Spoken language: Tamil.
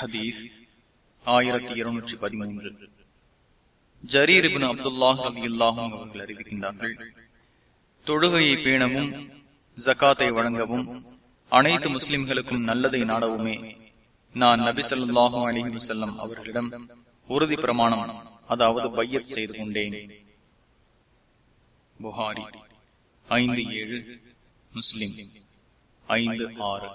ஹதீஸ் ஆயிரத்தி இருநூற்றி பதிமூன்று. ஜரீரிபின் அப்துல்லாஹ் அலி இல்லாஹும் அவர்கள் அறிவிக்கின்றார்கள் தொழுகையை பேணவும் ஜக்காத்தை வழங்கவும் அனைத்து முஸ்லிம்களுக்கும் நல்லதை நாடவுமே. நான் நபி சொல்லாஹும் அலிஹி வசல்லம் அவர்களிடம் உறுதி பிரமாணம் அதாவது பையத் செய்து கொண்டேன். புகாரி ஐந்து ஏழு முஸ்லிம் ஐந்து ஆறு.